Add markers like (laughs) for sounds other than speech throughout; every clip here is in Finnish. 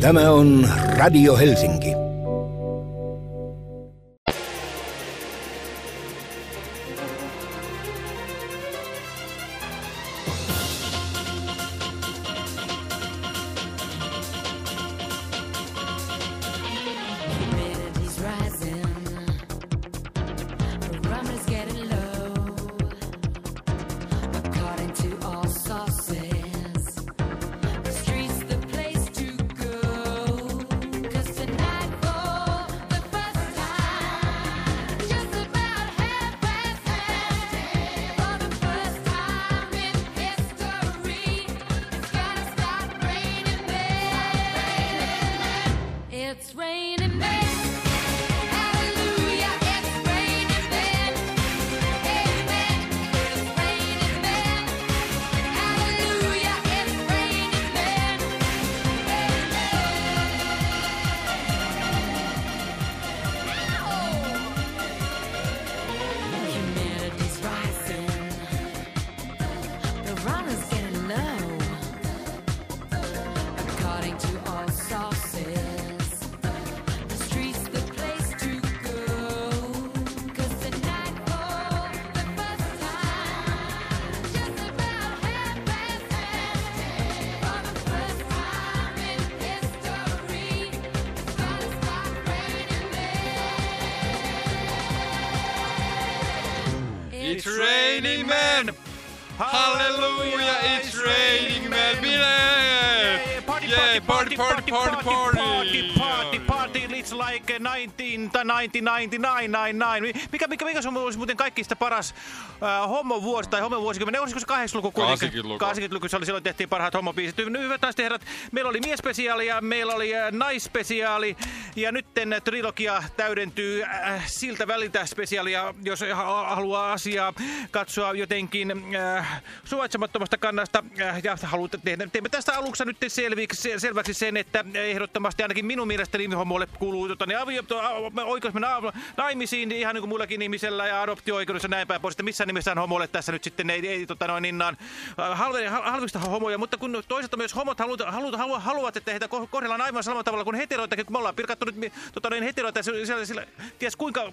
Tämä on Radio Helsinki. 99 9999. Mikä, mikä, mikä on olisi muuten kaikista paras äh, homovuosi tai homovuosikymmen? Olisiko se 80-luku kuitenkin? 80-luku. se oli silloin tehtiin parhaat homobiisit. Hyvät naiset herrat, meillä oli miespesiaali ja meillä oli äh, naispesiaali Ja nyt trilogia täydentyy äh, siltä väliltä spesiaalia, jos haluaa asiaa katsoa jotenkin äh, suvaitsemattomasta kannasta. Äh, ja haluatte tehdä. Teemme tästä aluksi nyt selviksi, selväksi sen, että ehdottomasti ainakin minun mielestäni homolle kuuluu tota, niin avio, oikeus mennä naimisiin ihan niin kuin muillakin ihmisellä ja adoptio-oikeudessa näin päin pois. Että missään nimessä homoille tässä nyt sitten ei, ei tota noin innan halve, hal- halvista homoja, mutta kun toisaalta myös homot haluat, haluat, haluat, haluavat, että heitä ko- kohdellaan aivan samalla tavalla kuin heteroitakin, kun me ollaan pirkattu nyt tota, niin heteroita siellä, siellä, ties kuinka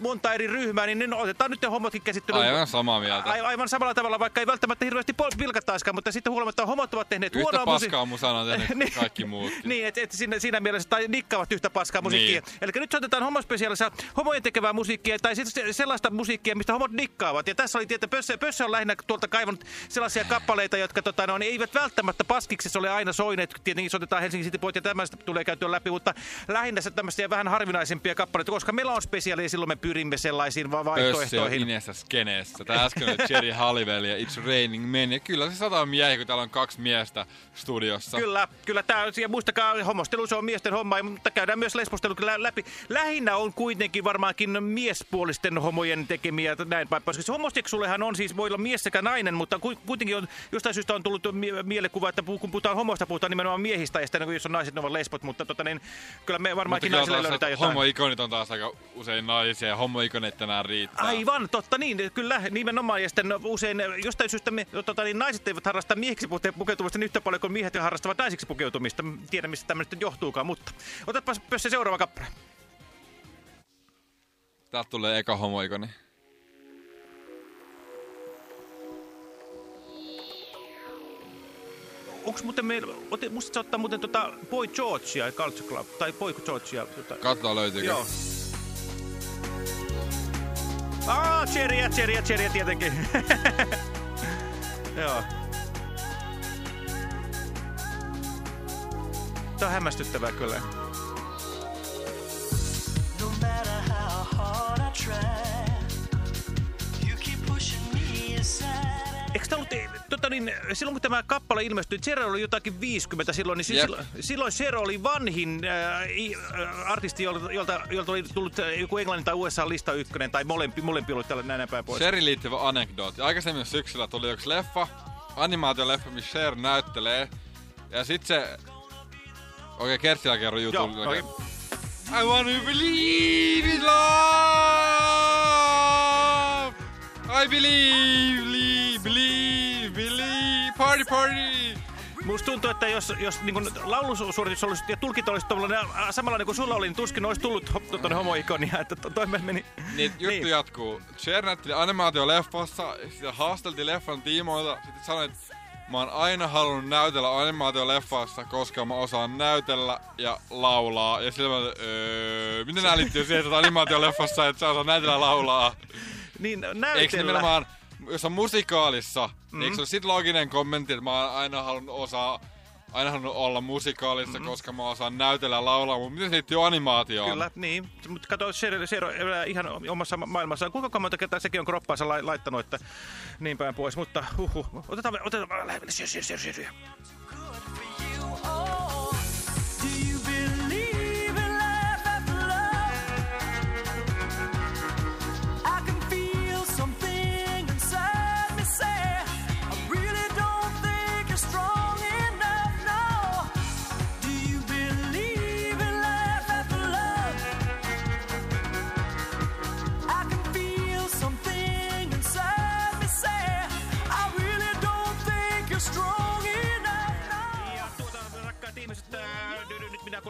monta eri ryhmää, niin ne otetaan nyt ne homotkin käsittelyyn. Aivan samaa mieltä. A- aivan samalla tavalla, vaikka ei välttämättä hirveästi pilkattaisikaan, mutta sitten huolimatta homot ovat tehneet Yhtä huonoa musi- paskaa musana on tehnyt (laughs) Niin. kaikki muutkin. niin, että et siinä, siinä mielessä, tai nikkaavat yhtä paskaa musiikkia. Niin. Eli nyt soitetaan homospesiaalissa homojen tekevää musiikkia, tai sellaista musiikkia, mistä homot nikkaavat. Ja tässä oli tietää, Pössö, Pössö on lähinnä tuolta kaivannut sellaisia kappaleita, jotka tota, no, eivät välttämättä paskiksessa ole aina soineet. Tietenkin soitetaan Helsingin City Boyt ja tämmöistä tulee käytyä läpi, mutta lähinnä se tämmöisiä vähän harvinaisempia kappaleita, koska meillä on spesiaali ja silloin me pyrimme sellaisiin vaihtoehtoihin. Inessa skeneessä. Tää äsken oli Jerry Halliwell ja It's Raining Men. Ja kyllä se sataa miehiä, kun täällä on kaksi miestä studiossa. Kyllä, kyllä tämä, ja muistakaa, homostelu se on miesten homma, mutta käydään myös lesbostelu läpi. Lähinnä on kuitenkin varmaankin miespuolisten homojen tekemiä näin päin, koska se homoseksuaalihan on siis, voi olla mies sekä nainen, mutta ku- kuitenkin on, jostain syystä on tullut mie- mielikuva, että kun puhutaan homosta, puhutaan nimenomaan miehistä, ja sitten jos on naiset, ne ovat lesbot, mutta tota, niin, kyllä me varmaankin naisille taas, löydetään jotain. homoikonit on taas aika usein naisia ja homoikonit tänään riittää. Aivan, totta niin, kyllä, nimenomaan. Ja sitten usein jostain syystä me, tota, niin naiset eivät harrasta miehiksi pukeutumista niin yhtä paljon kuin miehet harrastavat naisiksi pukeutumista. Tiedä, mistä tämmöistä johtuukaan, mutta otatpas pössä seuraava kappale. Täältä tulee eka homoikoni. Onks muuten meillä, ote, musta se ottaa muuten tota Boy Georgia, Culture Club, tai Boy Georgia. Tota, Katsotaan löytyykö. joo. Aa, Cherryä, Cherryä, Cherryä tietenkin. (laughs) joo. Tämä on hämmästyttävää kyllä. Eikö tämä ollut, tota niin, silloin kun tämä kappale ilmestyi, Zero oli jotakin 50 silloin, niin Jep. silloin, silloin Zero oli vanhin äh, äh, artisti, jolta, jolta, jolta oli tullut äh, joku Englannin tai USA lista ykkönen, tai molempi, molempi ollut tällä näin päin pois. Sherry liittyvä anekdootti. Aikaisemmin syksyllä tuli yksi leffa, animaatioleffa, missä Cher näyttelee. Ja sit se... Okei, Kertsillä kerro jutun. Joo, okei. I wanna believe in love! I believe, believe, believe, believe, party, party! Mu- musta tuntuu, että jos, jos niin laulusuoritus olisi ja tulkit olisi äh, samanlainen kuin sulla oli, niin tuskin olisi tullut tuonne homoikonia, että to, toi meni. Niin, juttu Niin. jatkuu. Cher näytteli animaatioleffassa, sitä haasteltiin leffan tiimoilta, sitten sanoi, että mä oon aina halunnut näytellä animaatioleffassa, koska mä osaan näytellä ja laulaa. Ja sillä mä öö, miten nää liittyy siihen, että animaatioleffassa, että sä osaat näytellä laulaa? Niin Eikö näytellä. nimenomaan, jos on musikaalissa, mm. Mm. eikö se ole sit looginen kommentti, että mä oon aina halunnut osaa aina halunnut olla musikaalissa, Mm. mm. koska mä osaan näytellä laulaa, mutta miten se liittyy animaatioon? Kyllä, niin. Mutta kato, se, se elää ihan omassa ma- maailmassaan. Kuinka monta kertaa sekin on kroppaansa lai, laittanut, että niin päin pois. Mutta huhu, otetaan, otetaan, lähemmäs, syö, syö, syö,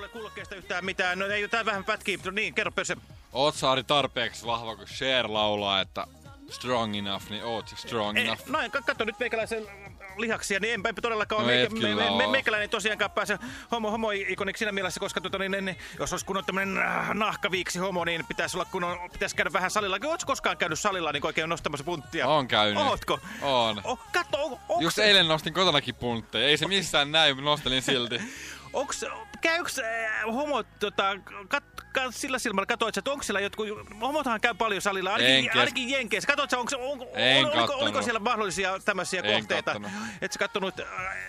kuule kuulokkeesta yhtään mitään. No ei, tää vähän pätkii. No niin, kerro se. Oot Saari tarpeeksi vahva, kun Cher laulaa, että strong enough, niin oot strong Ei, enough. no ka- katso nyt meikäläisen lihaksia, niin enpä todellakaan No ole et kyllä oo. meikäläinen tosiaankaan pääse homo, homo-ikoniksi siinä mielessä, koska tota, niin, niin, jos olisi kunnon tämmönen äh, nahkaviiksi homo, niin pitäisi olla kunnon, pitäisi käydä vähän salilla. Oletko koskaan käynyt salilla niin oikein nostamassa punttia? Oon käynyt. Ootko? Oon. Oh, katso, on, Just eilen nostin kotonakin puntteja. Ei se missään näy, nostelin silti. (laughs) onks, käyks äh, homot tota, kat, kat, sillä silmällä katoit, sä, että onko siellä jotkut, homothan käy paljon salilla, ainakin, ainakin Jenkeissä. Katoit sä, onko, on, En oliko, oliko siellä mahdollisia tämmöisiä En kohteita? kattonut. Et sä kattonut äh,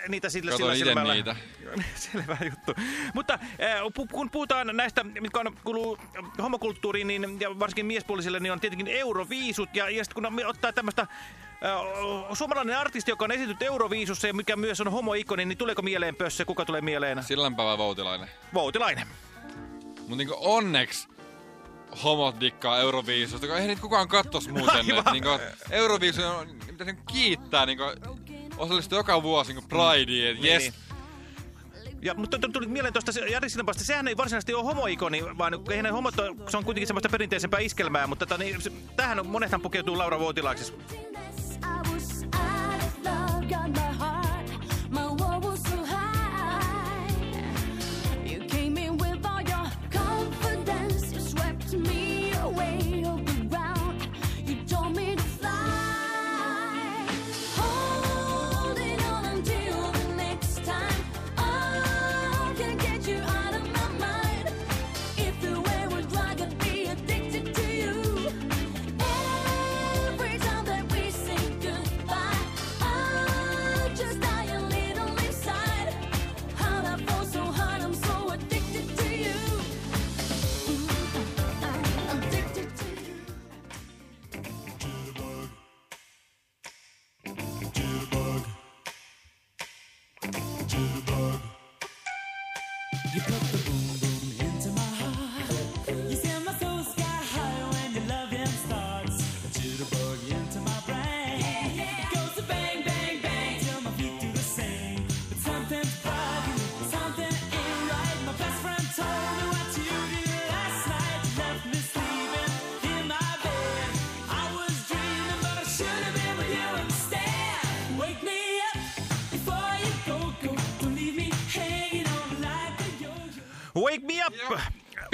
niitä sillä, sillä silmällä? niitä. (laughs) Selvä juttu. Mutta äh, kun puhutaan näistä, mitkä on, kuuluu homokulttuuriin, niin, ja varsinkin miespuolisille, niin on tietenkin euroviisut. Ja, ja sitten kun on- ottaa tämmöistä suomalainen artisti, joka on esitynyt Euroviisussa ja mikä myös on homoikoni, niin tuleeko mieleen pössä? Kuka tulee mieleen? Sillanpäivä Voutilainen. Voutilainen. Mut niinku onneksi homot dikkaa Euroviisusta, kun eihän niitä kukaan kattos muuten. Niinku Euroviisu on, pitäisi niinku kiittää niinku osallistuu joka vuosi niinku Prideen, et yes. Niin. Ja, mutta tuli- mieleen tuosta Sillanpäästä, sehän ei varsinaisesti ole homoikoni, vaan eihän ne homot se on kuitenkin semmoista perinteisempää iskelmää, mutta tota, niin, se, tähän on, monethan pukeutuu Laura Vuotilaaksi. Got my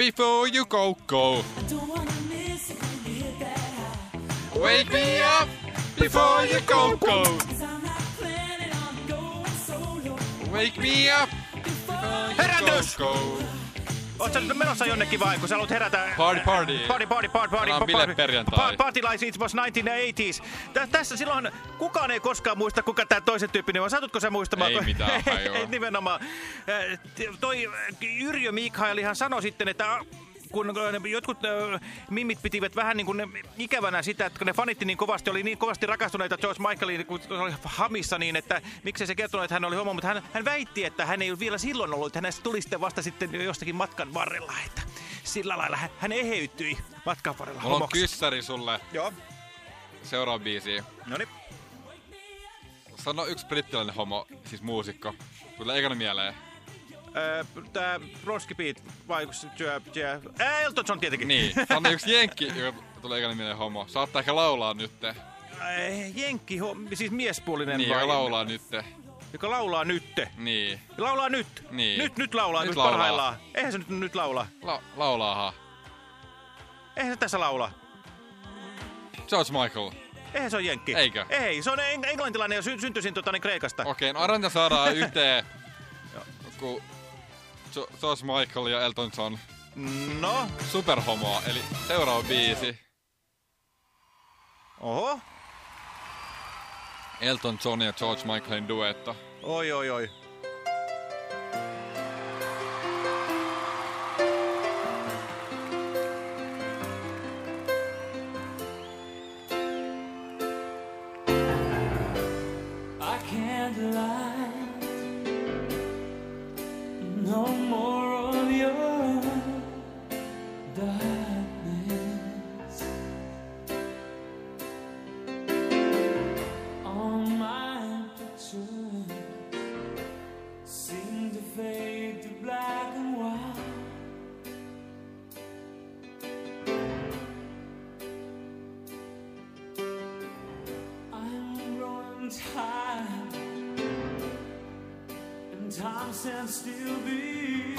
Before you go go. Don't wanna miss it when you hit that high. Wake me up before you go go. Cause I'm not planning on going solo. Wake me up before you Herätys! Sä nyt menossa jonnekin vai, kun sä haluat herätä? Party, party. Party, party, party, party. Party, bileperjantai. party, party like it was 1980s. Tä, tässä silloin kukaan ei koskaan muista, kuka tää toisen tyyppinen on. Satutko sä muistamaan? Ei mitään. (laughs) Ei nimenomaan. Toi Yrjö Mikaelihan sanoi sitten, että kun jotkut mimmit pitivät vähän niin kuin ikävänä sitä, että kun ne fanitti niin kovasti, oli niin kovasti rakastuneita George Michaeliin, kun oli hamissa, niin että miksei se kertonut, että hän oli homo, mutta hän, hän väitti, että hän ei vielä silloin ollut, että hänestä tuli sitten vasta sitten jostakin matkan varrella, että sillä lailla hän, hän eheytyi matkan varrella Mulla on homoksi. kyssäri sulle Joo, seuraava biisi. no niin. Sano yksi brittiläinen homo, siis muusikko. Tulee ekana mieleen. Öö, tää Bronski Beat vai onko se Jö, Jö, Ää, Elton John tietenkin. Niin, sano (laughs) yksi jenkki, joka tulee ekana mieleen homo. Saattaa ehkä laulaa nytte. Äh, Jenkki, siis miespuolinen Niin, vai? joka laulaa nytte. Joka laulaa nytte. Niin. Laulaa nyt. Niin. Nyt, nyt laulaa, Nyt nyt, laulaa. parhaillaan. Eihän se nyt, nyt laula. La- laulaahan. Eihän se tässä laula. George Michael. Eihän se on jenkki. Eikö? Ei, se on eng- englantilainen ja sy- syntyisin tota, niin Kreikasta. Okei, no Aranta saadaan (laughs) yhteen. Kun George Michael ja Elton John No, superhomoa, eli seuraava biisi. oho. Elton John ja George Michaelin duetto. Oi, oi, oi.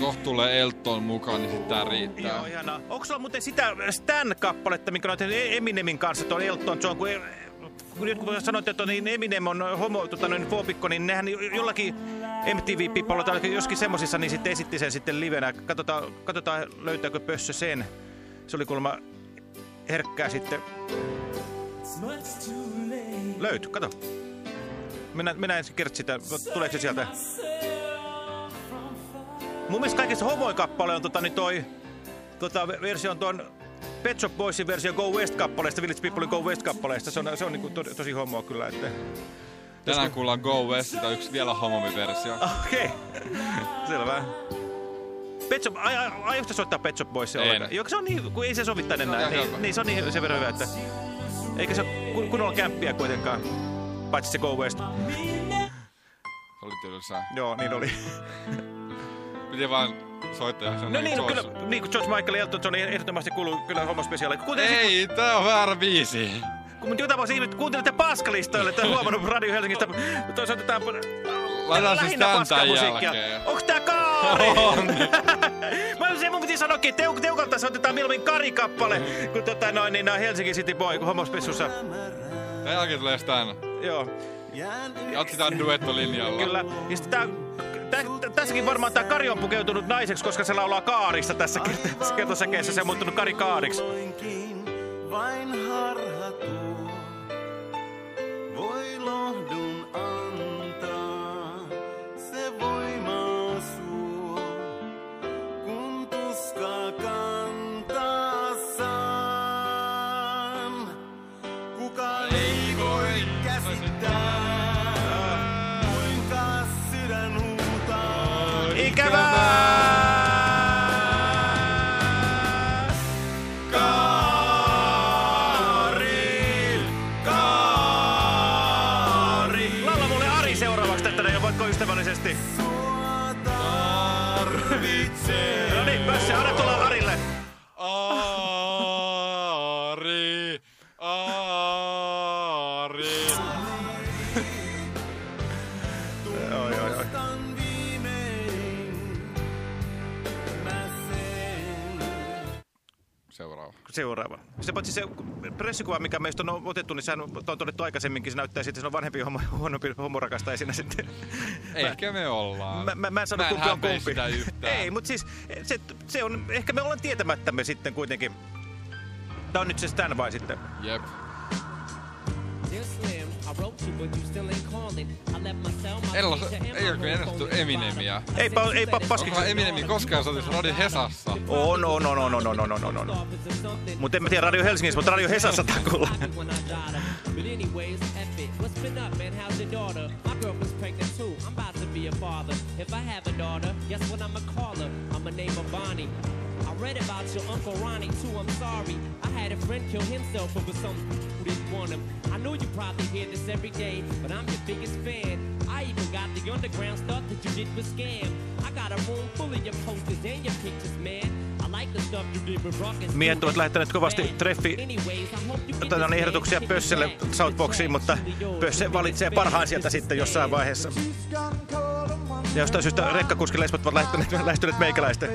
Kohta tulee Elton mukaan, niin sit tää riittää. Joo, ihanaa. Onko sulla muuten sitä Stan-kappaletta, minkä olet tehnyt Eminemin kanssa, tuon Elton John, kun, kun nyt kun sanoit, että niin Eminem on homo, tota, noin foobikko, niin nehän jollakin MTV Pipolla tai joskin semmosissa, niin sitten esitti sen sitten livenä. Katsotaan, katsotaan löytääkö Pössö sen. Se oli kuulemma herkkää sitten. Löyty, kato. Mennään, mennään ensin kertaa sitä, tuleeko se sieltä? Mun mielestä kaikista homoin kappale on tota, niin toi, tota, versio on tuon Pet Shop Boysin versio Go West-kappaleesta, Village Peoplein Go West-kappaleesta. Se on, se on niinku to, tosi homoa kyllä. Että... Tänään kuullaan Go West, tai yksi vielä homompi versio. Okei, okay. (laughs) selvä. Pet Shop, ai, ai, aiotko soittaa Pet Shop Boysia En. ollenkaan? Joo, se on niin, kun ei se sovi tänne näin. Niin, niin, se on niin sen verran hyvä, että... Eikä se kun- kunnolla kämppiä kuitenkaan. Paitsi se Go West. Oli tylsää. Joo, niin oli. (laughs) Piti vaan soittaa ja se on No niin, no, George. kyllä, niin kuin George Michael ja Elton John ehdottomasti kuuluu kyllä homospesiaali. Ei, tää on väärä biisi. kun jota voisi ihmettä, kuuntelitte paskalistoille, että (laughs) huomannut Radio Helsingistä. Soitetaan Laitetaan siis tän tän jälkeen. Onks tää (laughs) Kaari? On. (laughs) Mä se mun piti sanoakin, että teuk, teukalta soitetaan mieluummin Kari-kappale, kun tota noin, niin nää Helsinki City Boy, kun homospessussa. Tän jälkeen tulee Stan. Joo, Jatketaan duettolinjalla. kyllä. Ja sitten tää, tässäkin varmaan tää Kari on pukeutunut naiseksi, koska se laulaa Kaarista tässä kert- kertosäkeessä. Se on muuttunut Kari Kaariksi. Vain harha Se paitsi se pressikuva, mikä meistä on otettu, niin sehän on todettu aikaisemminkin, se näyttää sitten, että se on vanhempi homo, huonompi homorakastaja siinä sitten. Ehkä me ollaan. Mä, mä, mä en sano, Mä en kumpi on kumpi. sitä yhtään. Ei, mutta siis se, se on, ehkä me ollaan tietämättämme sitten kuitenkin. Tää on nyt se Stan vai sitten? Jep. Dear Slim, I wrote you, but you still ain't calling. I left my cell, my Ella, pager, and my ei ole home ennustettu Eminemiä. Eipä, eipä paskiksi. Onkohan Eminemi koskaan soitus Radio Hesassa? On, on, on, on, on, on, on, on, on, on. Mutta en mä tiedä Radio Helsingissä, mutta Radio Hesassa takulla. If I have a daughter, guess what I'ma call her? I'ma name her Bonnie. I read about your Uncle Ronnie too, I'm sorry. I had a friend kill himself over some who didn't want him. I know you probably hear this every day, but I'm your biggest fan. I even got the underground stuff that you did with scam. I got a room full of your posters and your pictures, man. I like the stuff you did with Rock and Miehet ovat lähettäneet kovasti treffi otetaan ehdotuksia Pösselle Southboxiin, mutta Pösse valitsee parhaan sieltä sitten jossain vaiheessa. Ja jostain syystä rekkakuskilesbot ovat lähestyneet, lähestyneet meikäläistä.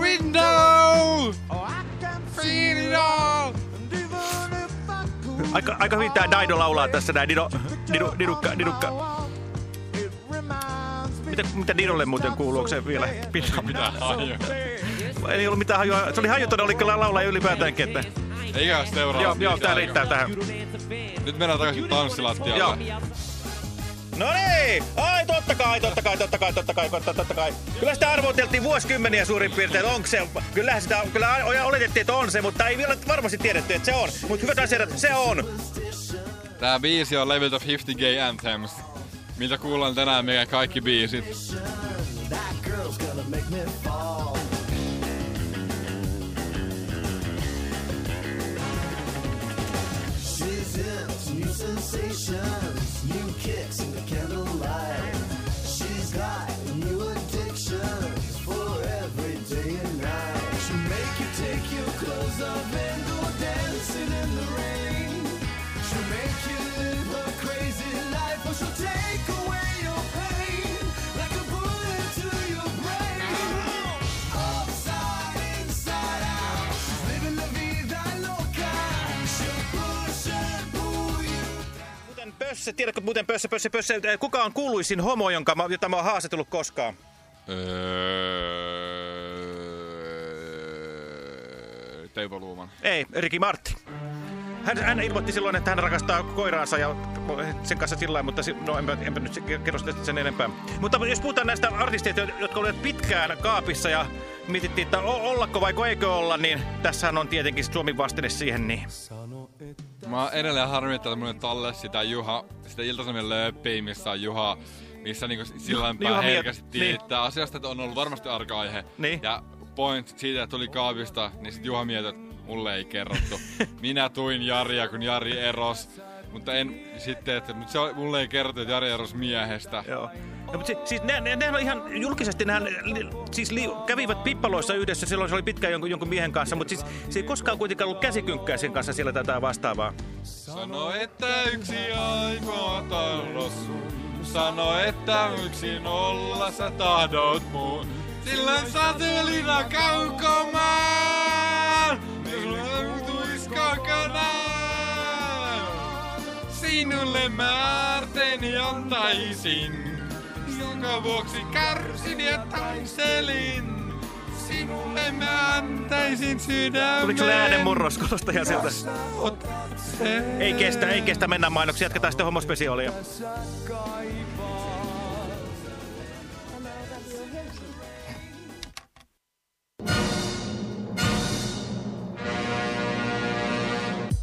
Window! Feel it all! Aika, aika hyvin tää Dido laulaa tässä näin. Dido, Dido, Didukka, Didukka. Mitä, mitä Didolle muuten kuuluu? Onko se vielä pinnalla? Mitä haju? Ei ollut mitään hajua. Se oli hajuton, oli kyllä laulaa ylipäätäänkin. Että... Eikä seuraava. Joo, joo, tää riittää tähän. Nyt mennään takaisin tanssilattialle. Joo. No niin! Ai totta kai, totta kai, totta kai, totta kai, totta, totta kai. Kyllä sitä arvoteltiin vuosikymmeniä suurin piirtein, että onko se. Kyllähän sitä kyllä oletettiin, että on se, mutta ei vielä varmasti tiedetty, että se on. Mutta hyvät asiat, se on. Tää biisi on levyltä 50 Gay Anthems, miltä kuullaan tänään meidän kaikki biisit. Muuten Pösse, tiedätkö muuten Pösse, Pösse, Pösse, äh, kuka on kuuluisin homo, jonka mä, jota mä oon haastatellut koskaan? Öö... Teivo Luuman. Ei, Ricky Martin. Hän, hän ilmoitti silloin, että hän rakastaa koiraansa ja sen kanssa sillä mutta si- no enpä, enpä nyt kerro sitä sen enempää. Mutta jos puhutaan näistä artisteista, jotka olivat pitkään kaapissa ja mietittiin, että ollako vai eikö olla, niin tässähän on tietenkin Suomen vastine siihen. Niin. Mä oon edelleen harmittaa, että mulle talle sitä Juha, sitä Ilta-Sanomien lööppiä, missä on Juha, missä niinku sillä Miet- herkästi niin. asiasta, että on ollut varmasti arka-aihe. Niin. Ja point siitä, että tuli kaapista, niin sit Juha mietti, että mulle ei kerrottu. (laughs) Minä tuin Jaria, kun Jari eros. Mutta en sitten, että mutta se, mulle ei kerrottu, että Jari eros miehestä. Joo. No, mutta si- siis ne, ne, ne on ihan julkisesti, nehän li, siis li, kävivät pippaloissa yhdessä, silloin se oli pitkään jonkun, jonkun miehen kanssa, mutta siis se ei koskaan kuitenkaan ollut käsikynkkää sen kanssa siellä tätä vastaavaa. Sano, että yksi ainoa sun. Sano, että yksin olla sä tahdot muun. Silloin satelina kaukomaan. Jos. Sinulle mä arteni antaisin. Jonka vuoksi kärsin ja taistelin. Sinulle mä antaisin sydämen. Tuliko sulle äänenmurros kuulostaja sieltä? Ei kestä, ei kestä, mennään mainoksi. Jatketaan sitten homospesiaalia.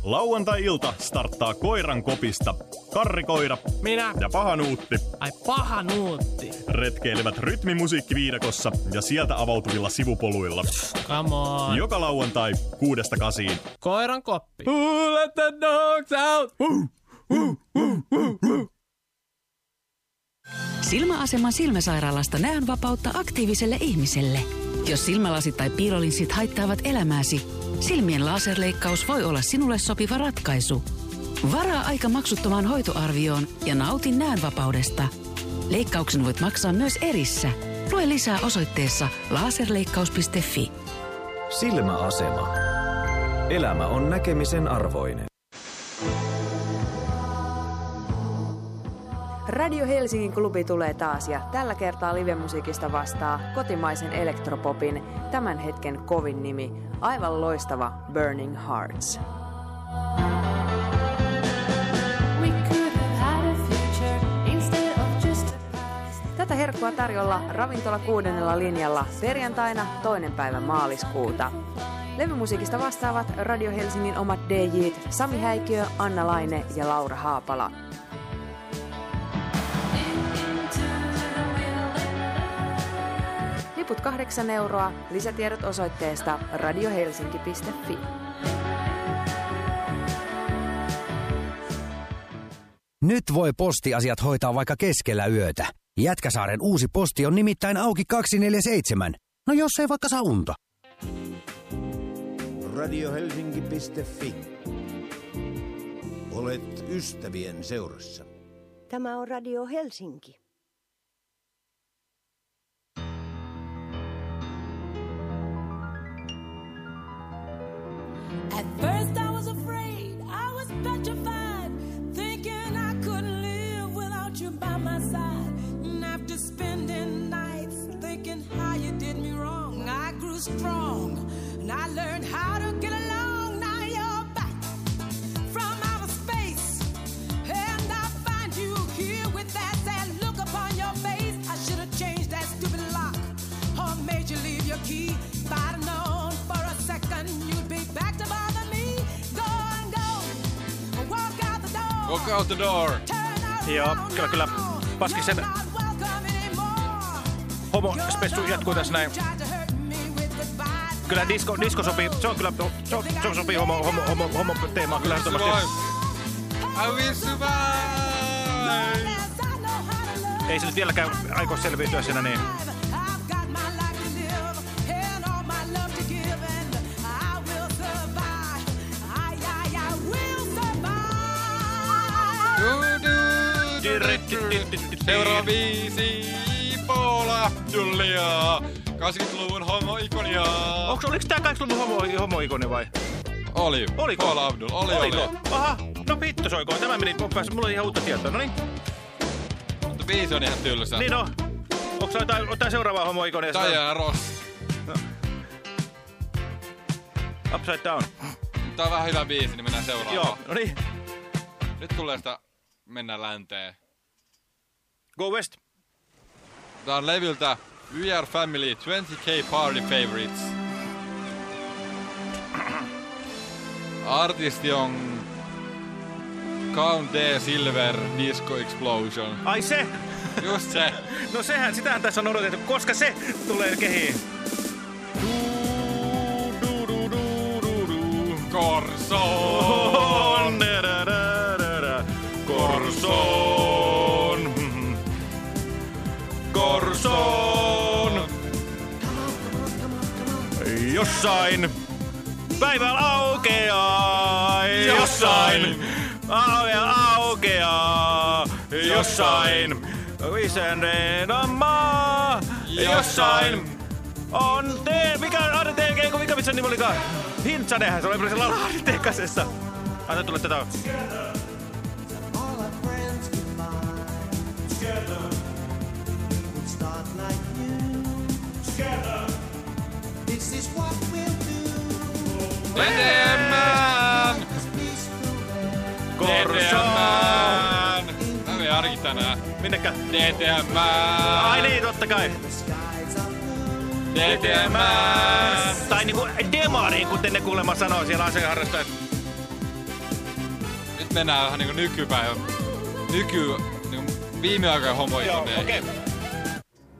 Lauantai-ilta starttaa koiran kopista. Karri Koira Minä? ja Paha Nuutti Ai paha nuutti. retkeilevät rytmimusiikkiviidakossa ja sieltä avautuvilla sivupoluilla. Come on. Joka lauantai kuudesta kasiin. Koiran koppi. Who let the dogs out? Silmäaseman silmäsairaalasta näön vapautta aktiiviselle ihmiselle. Jos silmälasit tai piirolinssit haittaavat elämääsi, silmien laserleikkaus voi olla sinulle sopiva ratkaisu. Varaa aika maksuttomaan hoitoarvioon ja nauti näönvapaudesta. Leikkauksen voit maksaa myös erissä. Lue lisää osoitteessa laserleikkaus.fi. Silmäasema. Elämä on näkemisen arvoinen. Radio Helsingin klubi tulee taas ja tällä kertaa livemusiikista vastaa kotimaisen elektropopin tämän hetken kovin nimi, aivan loistava Burning Hearts. Tätä herkkua tarjolla ravintola kuudennella linjalla perjantaina toinen päivä maaliskuuta. Levymusiikista vastaavat Radio Helsingin omat DJt Sami Häikiö, Anna Laine ja Laura Haapala. Liput 8 euroa. Lisätiedot osoitteesta radiohelsinki.fi. Nyt voi postiasiat hoitaa vaikka keskellä yötä. Jätkäsaaren uusi posti on nimittäin auki 247. No jos ei vaikka saa unta. Radiohelsinki.fi. Olet ystävien seurassa. Tämä on Radio Helsinki. At first I strong and I learned how to get along. Now you're back from outer space, and I find you here with that sad look upon your face. I should have changed that stupid lock or made you leave your key. If I'd known for a second you'd be back to bother me. Go and go, walk out the door. Walk out the door. Joo, kyllä, kyllä. Paskiksen homo-spessu jatkuu tässä näin. Kyllä disco, disco sopii, se on kyllä, se, on, se sopii homo, homo, homo, homo teemaan kyllä ehdottomasti. I will survive! Ei se nyt vieläkään aikoo selviytyä siinä niin. Seuraava biisi. Paula Abdullia. 80-luvun homo-ikonia. Onko, oliko tää 80-luvun homo, homo-ikoni vai? Oli. Oliko? Paula Abdul. Oli, Oliko? oli. Aha, no vittu soikoon. Tämä meni, mulla oli ihan uutta tietoa. No niin. Mutta biisi on ihan tylsä. Niin no. Onko jotain, jotain seuraavaa homo-ikonia? Diana Ross. Upside down. Tää on vähän hyvä biisi, niin mennään seuraavaan. Joo, no niin. Nyt tulee sitä Mennään länteen. Go West. Tää on levyltä We Are Family 20k Party Favorites. (coughs) Artisti on Count D. Silver Disco Explosion. Ai se? Just se. (laughs) No sehän, sitähän tässä on odotettu, koska se tulee kehiin. Korsoon! Jossain päivä aukeaa, jossain aukeaa, aukeaa, jossain isäneen on maa, jossain on te, mikä on kun mikä missä nimi olikaan? Hintsanehän, se oli se laulaa Arteekasessa. Anna tulla tätä. All our friends combine together. We'll start like new. Together. This is what Enemmän! Korsoon! Mä menen arki tänään. Minnekä? DTM! Ai niin, totta kai. DTM! Tai niinku demari, kuten ne kuulemma sanoo siellä aseharrastajat. Nyt mennään vähän niinku nykypäivä. Nyky... Niinku viime aikojen homoikoneihin. Joo, okei.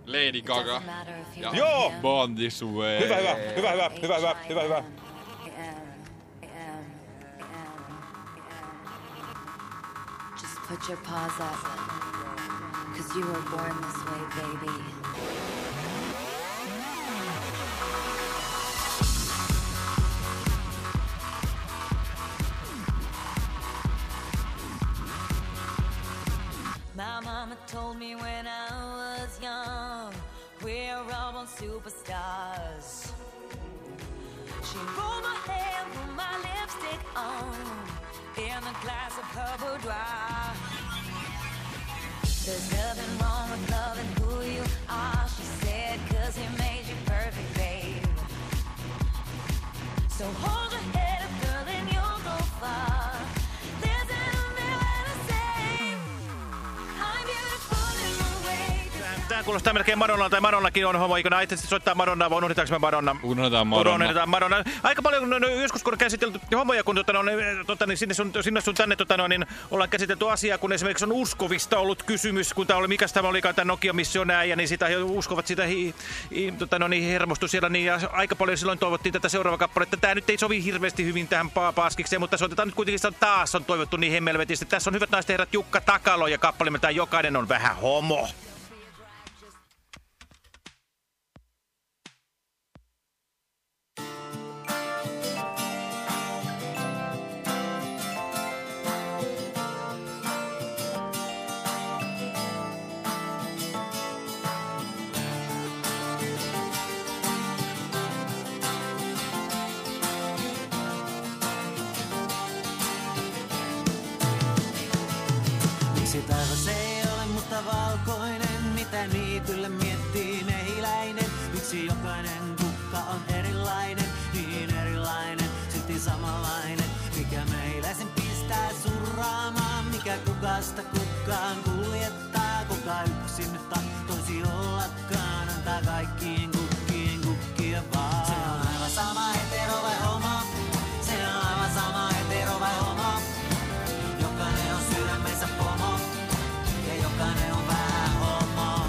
Lady Gaga. Ja Joo! Born This Way. Hyvä, hyvä, hyvä, hyvä, hyvä, hyvä, hyvä, hyvä. Put your paws up. Cause you were born this way, baby. There's kuulostaa melkein Madonnalta, tai Madonnakin on homo, eikö itse soittaa Madonnaa, vai unohdetaanko me Madonna? Unohdetaan Madonna. Unohdetaan Madonna. Aika paljon no, no, joskus kun on käsitelty homoja, kun tota, no, tota, niin sinne, sun, sinne sun tänne tota, no, niin, ollaan käsitelty asiaa, kun esimerkiksi on uskovista ollut kysymys, kun tämä oli, mikä tämä olikaan tämä Nokia-missio näin, niin sitä he uskovat sitä hi, hi, tota, no, niin, hermostu siellä, niin ja aika paljon silloin toivottiin tätä seuraava kappaletta. Tämä nyt ei sovi hirveästi hyvin tähän pa paskikseen, mutta se otetaan nyt kuitenkin sitä taas on toivottu niin hemmelvetisti. Tässä on hyvät naiset herrat Jukka Takalo ja kappale, mitä jokainen on vähän homo. Samanlainen? Mikä meiläisen pistää surraamaan, mikä kukasta kukkaan kuljettaa? Kuka yksin tahtoisi ollakaan, antaa kaikkiin kukkiin kukkia vaan. Se on aivan sama hetero vai homo, se on aivan sama hetero vai homo. Jokainen on sydämensä pomo ja jokainen on vähän homo.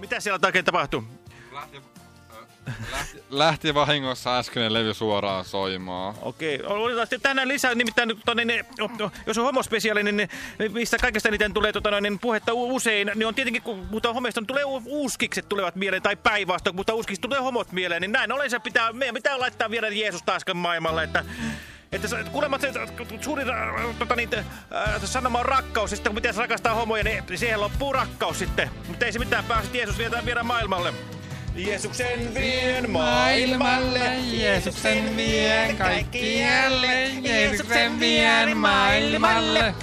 Mitä siellä oikein tapahtuu? Lähti, lähti vahingossa äskeinen levy suoraan soimaan. Okei, sitten tänään lisää, nimittäin tota, niin, niin, jos on homospesiaali, niin, mistä kaikesta eniten tulee tota, niin, puhetta usein, niin on tietenkin, kun puhutaan homeista, niin tulee uuskikset tulevat mieleen, tai päinvastoin, mutta uuskikset tulee homot mieleen, niin näin ollen se pitää, meidän pitää laittaa vielä Jeesus taas maailmalle, että että kuulemma se suurin tota, niin, äh, sanoma on rakkaus, ja sitten kun pitäisi rakastaa homoja, niin siihen loppuu rakkaus sitten. Mutta ei se mitään, pääset Jeesus viedään, viedään maailmalle. Jeesuksen vien maailmalle, Jeesuksen vien kaikkialle, Jeesuksen vien maailmalle.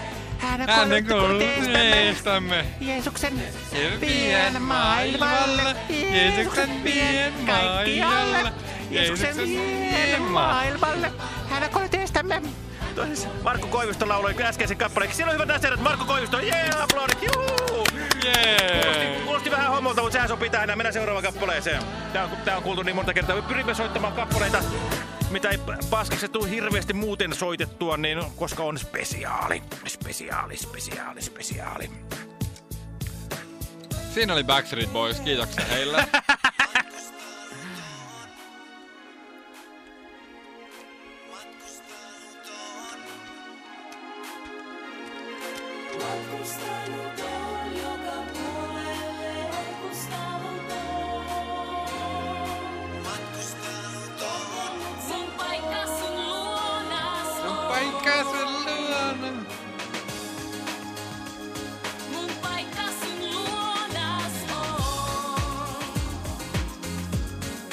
Hänen kuuluneestamme. Jeesuksen vien maailmalle, Jeesuksen vien maailmalle, Jeesuksen vien maailmalle, hän on teestämme. Markku Koivisto lauloi äskeisen kappaleen. Siellä on hyvät herrat, Markku Koivisto. Jee, yeah, aplodit, juhuu! Kuulosti, kuulosti vähän homolta, mutta sehän sopii tähän. Mennään seuraavaan kappaleeseen. Tää on, tää on kuultu niin monta kertaa. Me pyrimme soittamaan kappaleita, mitä ei paskiksi tule hirveästi muuten soitettua, niin koska on spesiaali. Spesiaali, spesiaali, spesiaali. Siinä oli Backstreet Boys, kiitoksia heille. (laughs)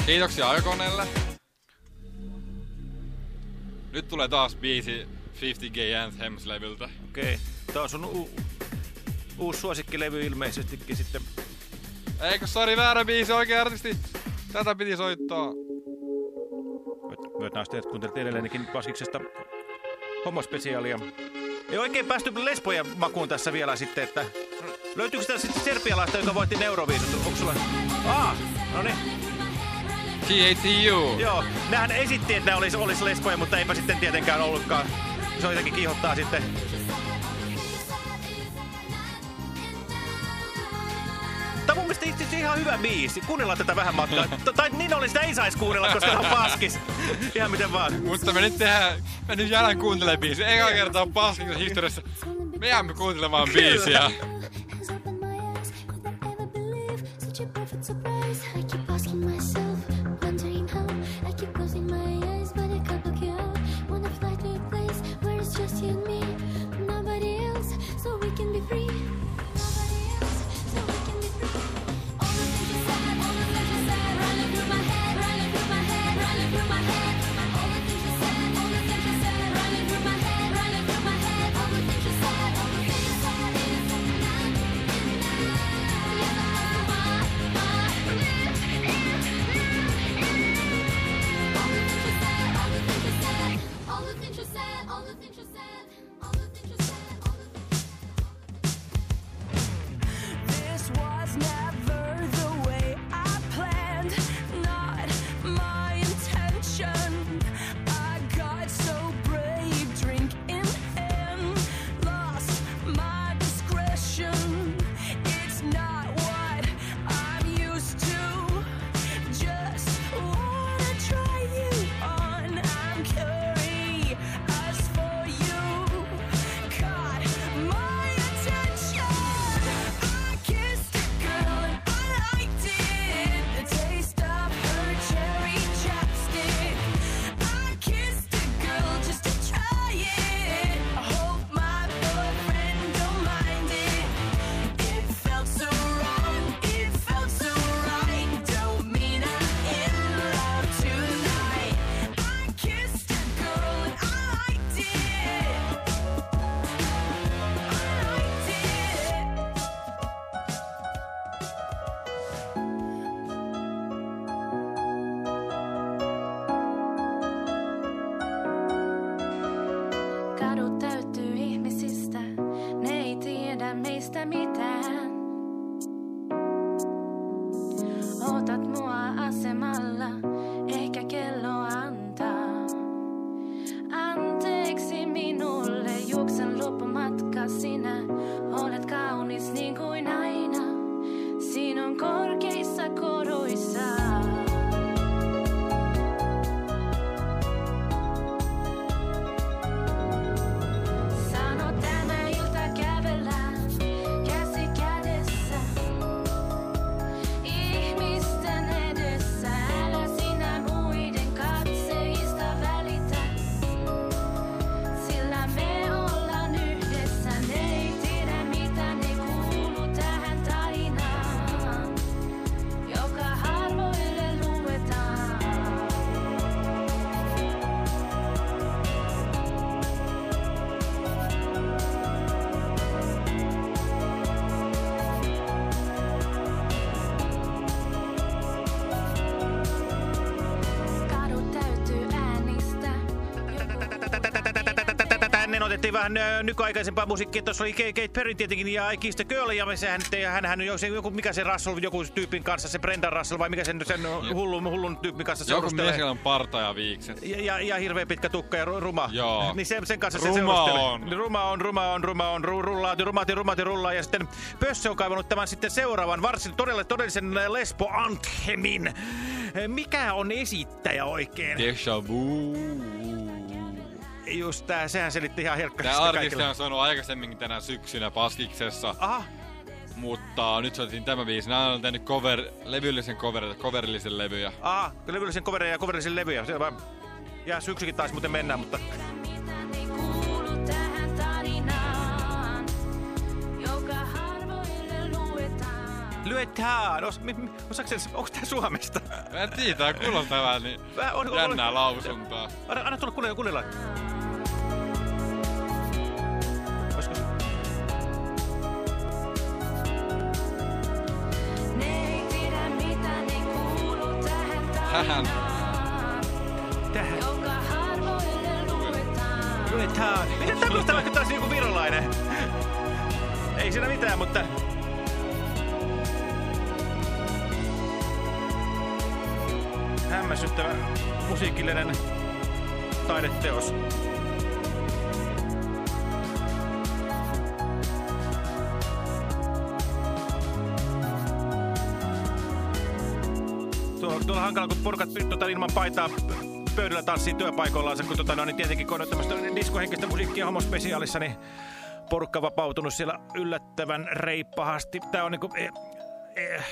Kiitoksia ajokoneelle. Nyt tulee taas biisi 50 Gay Anthems-levyltä. Okei, tää on sun u- uusi suosikkilevy ilmeisestikin sitten. Eikö, sori, väärä biisi, oikea artisti. Tätä piti soittaa. Myöt naiset kuuntelit edelleenkin Paskiksesta homospesiaalia. Ei oikein päästy lesbojen makuun tässä vielä sitten, että... Löytyykö sitä sitten serbialaista, joka voitti Euroviisut? Onko sulla... Ah, no niin. TATU. Joo, nehän esitti, että ne olisi, olisi lesboja, mutta eipä sitten tietenkään ollutkaan. Se on jotenkin kiihottaa sitten. Ihan hyvä biisi. Kuunnellaan tätä vähän matkaa. Tai niin oli, sitä ei saisi kuunnella, koska on paskis. Ihan miten vaan. Mutta me nyt tehdään, me nyt jäädään kuuntelemaan biisiä. Eka kertaa Paskiksen historiassa. Me jäämme kuuntelemaan Kyllä. biisiä. Such Otettiin vähän nykyaikaisempaa musiikkia. Tuossa oli Kate Perry tietenkin ja I Kiss the Girl. Ja sehän, hänhän on se, joku, mikä se Russell, joku tyypin kanssa, se Brenda Russell vai mikä sen, sen hullun, hullun tyypin kanssa Joku seurustelee. mies, on parta ja viikset. Ja, ja, ja hirveä pitkä tukka ja ru- ruma. Joo. Niin sen, sen kanssa se Ruma seurustelee. on. Ruma on, ruma on, ruma on, ru, rullaati, rumati, rumati, rullaa. Ja sitten Pössö on kaivannut tämän sitten seuraavan varsin todella, todellisen Lesbo Anthemin. Mikä on esittäjä oikein? Deja vu. Just tää, sehän selitti ihan herkkästi Tämä artisti on sanonut aikaisemminkin tänä syksynä Paskiksessa. Aha. Mutta nyt soitin tämä biisi. Nämä on tehnyt cover, levyllisen cover, coverillisen levyjä. Aha, levyllisen covereja ja coverillisen levyjä. Se vaan... Ja syksykin taisi muuten mennä, mutta... Lyötään! Os, mi, mi, onko tää Suomesta? Mä en tiedä, tää kuulostaa vähän niin on- jännää on- lausuntaa. Anna, anna tulla kuunnella, kuunnella. Tähän Tähän. luetaan. Miten tää kuulostaa vaikka taas niinku virolainen? Ei siinä mitään, mutta... Hämmästyttävä musiikillinen taideteos. Hankala, kun porukat tota, ilman paitaa pöydällä tanssii työpaikoillaan, kun tota, no, niin tietenkin kun on tämmöistä diskohenkistä musiikkia homospesiaalissa, niin porukka vapautunut siellä yllättävän reippahasti. Tää on niinku... Eh, eh,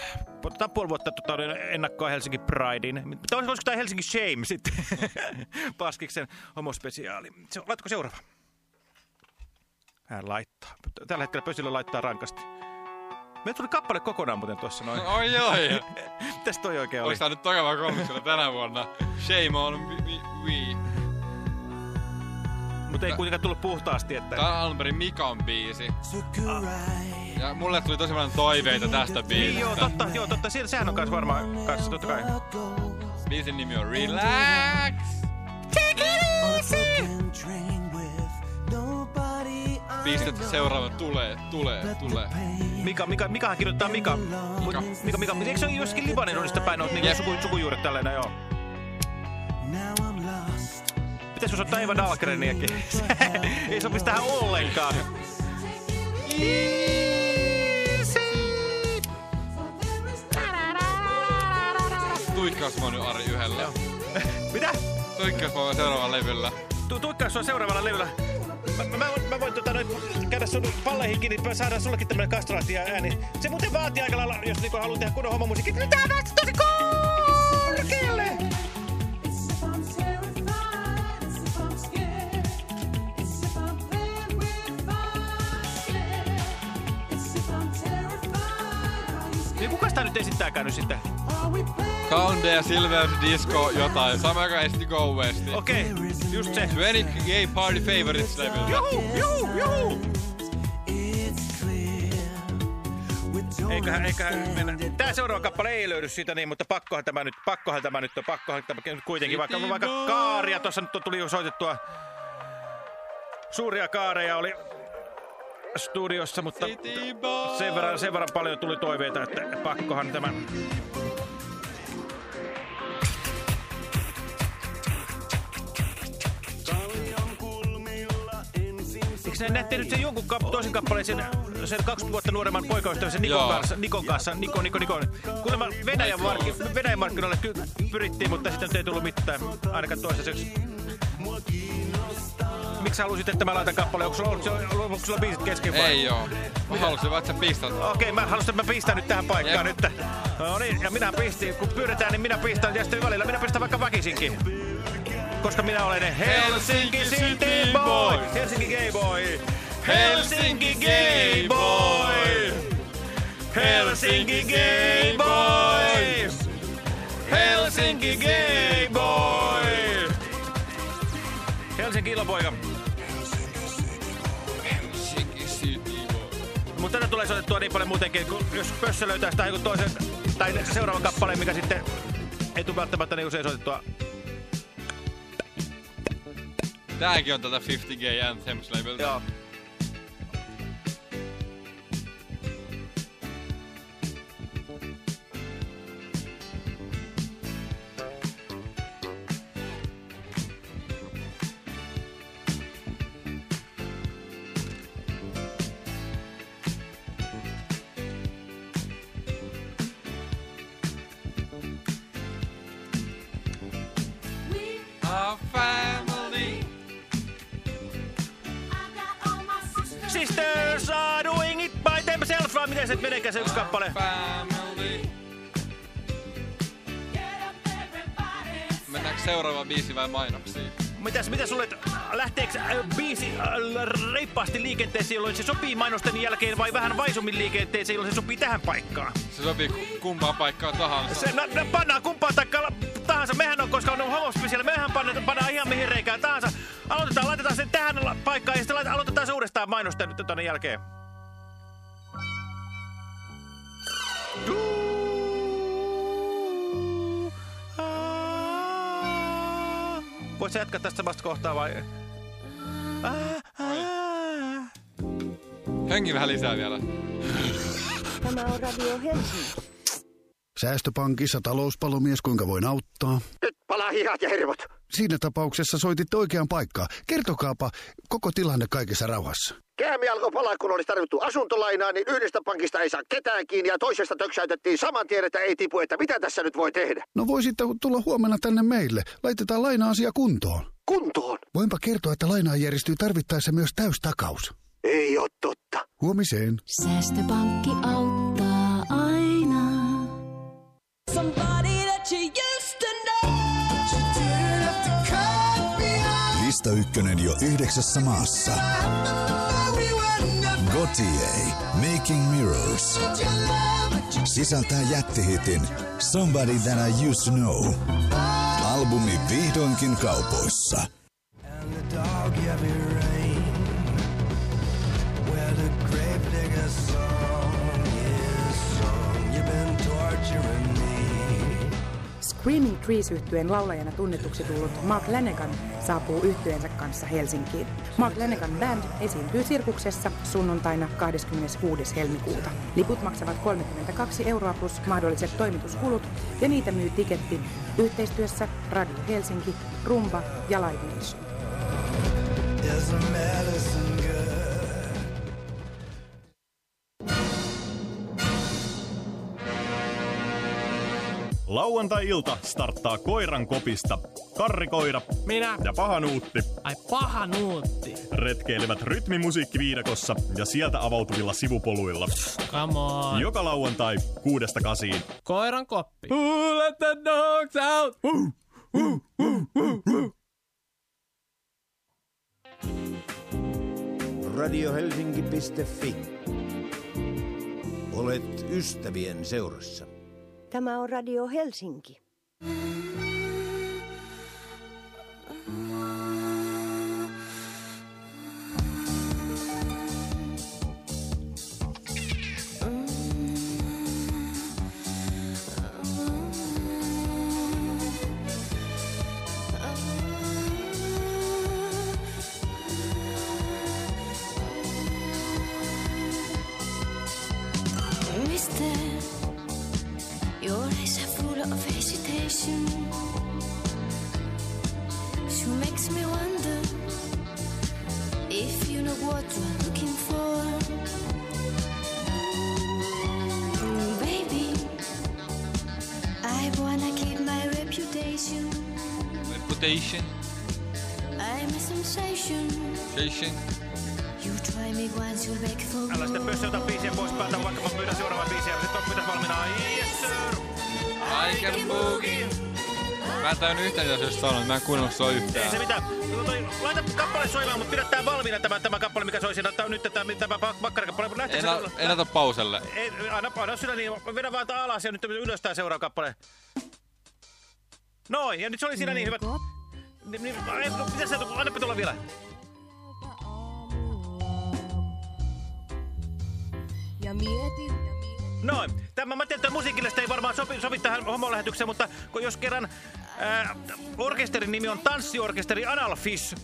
otetaan puoli vuotta tota, ennakkoa Helsinki Pridein. Olisiko tämä Helsinki Shame sitten? (laughs) Paskiksen homospesiaali. Se, laitko seuraava? Hän laittaa. Tällä hetkellä pösillä laittaa rankasti. Me tuli kappale kokonaan muuten tuossa noin. Oi oi. (laughs) Mitäs toi oikein oli? Olis tää nyt tokava kolmiksella tänä vuonna? Shame on we. Mutta ei kuitenkaan tullut puhtaasti, että... Tää on alun perin Mikan biisi. Ja mulle tuli tosi paljon toiveita tästä Niin biisistä. joo, totta, joo, totta. Siellä, sehän on kans varmaan kanssa, totta kai. Biisin nimi on Relax. Biisit seuraava tulee, tulee, tulee. Mika, Mika, Mikahan kirjoittaa Mika. Mika, Mika, Mika. Eikö se ole jossakin Libanonista päin ole niin suku, sukujuuret tällainen, joo. Pitäis osoittaa Eva Dahlgreniakin. (laughs) Ei sopisi tähän ollenkaan. Tuikkaus mä nyt Ari yhdellä. Mitä? Tuikkaus mä seuraavalla levyllä. Tu tuikkaa sua seuraavalla levyllä. Mä, mä, mä, mä voin tota, noin, käydä sun palleihin kiinni, että saadaan sullekin tämmönen kastraatio ääni. Se muuten vaatii aika lailla, jos niinku haluaa tehdä kunnon homomusiikkia. Nyt tää on tosi korkealle! Niin kuka sitä nyt esittääkään nyt sitten? Countdown ja Silver Disco jotain. Sama joka esti Go Westin. Okei, just se. 20 Gay Party Favorites levyllä. Juhu, juhu, juhu! Eiköhän, eiköhän mennä. Tää seuraava kappale ei löydy siitä niin, mutta pakkohan tämä nyt, pakkohan tämä nyt on, pakkohan tämä nyt kuitenkin, vaikka, vaikka kaaria tuossa nyt tuli jo soitettua. Suuria kaareja oli studiossa, mutta sen verran, sen verran paljon tuli toiveita, että pakkohan tämän... Eikö ne nyt sen jonkun kap, toisen kappaleen, sen, sen 20 vuotta nuoremman poikaystävänsä Nikon Joo. kanssa, Nikon kanssa, Niko, Niko, Niko. Kuulemma Venäjän, markki, Venäjän markkinoille pyrittiin, mutta sitten ei tullut mitään, ainakaan toistaiseksi. Miksi halusit, että mä laitan kappaleen? Onko sulla, onko sulla, onko sulla biisit kesken vai? Ei joo. Mä halusin vaan, että sä pistät. Okei, mä halusin, että mä pistän nyt tähän paikkaan nyt. No niin, ja minä pistin. Kun pyydetään, niin minä pistän. Ja sitten välillä minä pistän vaikka väkisinkin. Koska minä olen Helsinki City Boy. Helsinki Gay Boy. Helsinki Gay Boy. Helsinki Gay Boy. Helsinki Gay Boy. Helsinki ilopoika. Mutta tätä tulee soitettua niin paljon muutenkin, kun jos Pössö löytää sitä joku toisen, tai seuraavan kappaleen, mikä sitten ei tule välttämättä niin usein soitettua. Tääkin on tältä 50 Gay Anthems biisi vai mainoksiin? Mitäs, mitä sulle, lähteekö äh, biisi äh, reippaasti liikenteeseen, jolloin se sopii mainosten jälkeen, vai vähän vaisummin liikenteeseen, jolloin se sopii tähän paikkaan? Se sopii ku- kumpaan paikkaan tahansa. Se, no, no, pannaan kumpaan taikka tahansa. Mehän on, koska on homospesiaali, mehän pannaan, pannaan ihan mihin reikään tahansa. Aloitetaan, laitetaan se tähän paikkaan ja sitten laitetaan, aloitetaan se uudestaan mainosten nyt tonne jälkeen. Voit sä jatkaa tästä samasta kohtaa vai? Hengi vähän lisää vielä. Tämä on Radio Helsinki. Säästöpankissa talouspalomies, kuinka voin auttaa? Nyt palaa hihat ja hermot. Siinä tapauksessa soititte oikeaan paikkaan. Kertokaapa koko tilanne kaikessa rauhassa. Käämi alkoi palaa, kun olisi tarvittu asuntolainaa, niin yhdestä pankista ei saa ketään kiinni ja toisesta töksäytettiin saman tien, että ei tipu, että mitä tässä nyt voi tehdä. No voisitte tulla huomenna tänne meille. Laitetaan laina-asia kuntoon. Kuntoon? Voinpa kertoa, että lainaan järjestyy tarvittaessa myös täystakaus. Ei ole totta. Huomiseen. Säästöpankki auttaa Lista ykkönen jo yhdeksässä maassa. Gautier, Making Mirrors. Sisältää jättihitin Somebody That I Used To Know. Albumi vihdoinkin kaupoissa. dog heavy rain where Screaming Trees yhtyeen laulajana tunnetuksi tullut Mark Lanegan saapuu yhtyeensä kanssa Helsinkiin. Mark Lanegan Band esiintyy sirkuksessa sunnuntaina 26. helmikuuta. Liput maksavat 32 euroa plus mahdolliset toimituskulut ja niitä myy tiketti yhteistyössä Radio Helsinki, Rumba ja Live Nation. is a medicine Lauantai-ilta starttaa koiran kopista. Karri Koira Minä. ja Paha Nuutti Ai paha nuutti. retkeilevät rytmimusiikkiviidakossa ja sieltä avautuvilla sivupoluilla. Come on. Joka lauantai kuudesta kasiin. Koiran koppi. Who let the dogs out? Woo, woo, woo, woo, woo. Radiohelsinki.fi. Olet ystävien seurassa. Tämä on Radio Helsinki. Mä en kuunnellut sua Ei se yhtään. mitään. No toi, laita kappale soimaan, mutta pidä tää valmiina tämä, tämä kappale, mikä soi siinä. Tää on nyt tämä, tämä bakkarikappale. Lähteekö En, se- a- en ota pauselle. Ei, anna, anna sillä niin, vedä vaan tää alas ja nyt ylös tää seuraava kappale. Noin, ja nyt se oli siinä niin hyvä. Niin, niin, ei, no, mitä se, annapa tulla vielä. Ja mieti. Noin. Tämä, mä tiedän, että musiikillista ei varmaan sopi, sovi tähän homolähetykseen, mutta kun jos kerran ää, orkesterin nimi on tanssiorkesteri Analfis,